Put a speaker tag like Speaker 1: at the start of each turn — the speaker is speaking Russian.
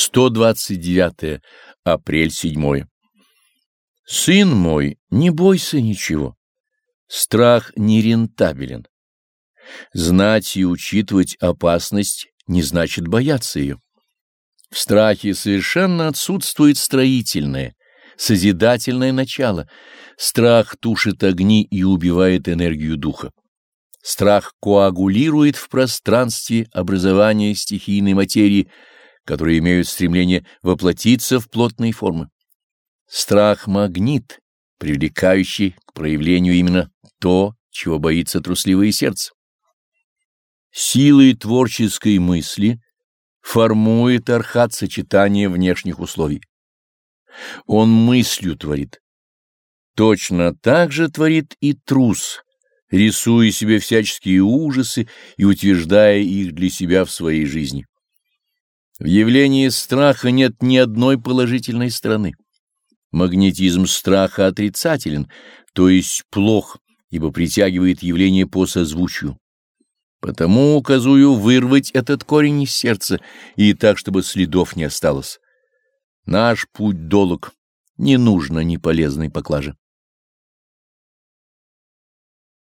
Speaker 1: 129 апрель 7 Сын мой, не бойся ничего. Страх нерентабелен. Знать и учитывать опасность не значит бояться ее. В страхе совершенно отсутствует строительное, созидательное начало. Страх тушит огни и убивает энергию духа. Страх коагулирует в пространстве образования стихийной материи, которые имеют стремление воплотиться в плотные формы. Страх — магнит, привлекающий к проявлению именно то, чего боится трусливое сердце. Силой творческой мысли формует архат сочетание внешних условий. Он мыслью творит. Точно так же творит и трус, рисуя себе всяческие ужасы и утверждая их для себя в своей жизни. В явлении страха нет ни одной положительной стороны. Магнетизм страха отрицателен, то есть плох, ибо притягивает явление по созвучию. Потому указую вырвать этот корень из сердца и так, чтобы следов не осталось. Наш путь долг, не нужно ни полезной поклажи.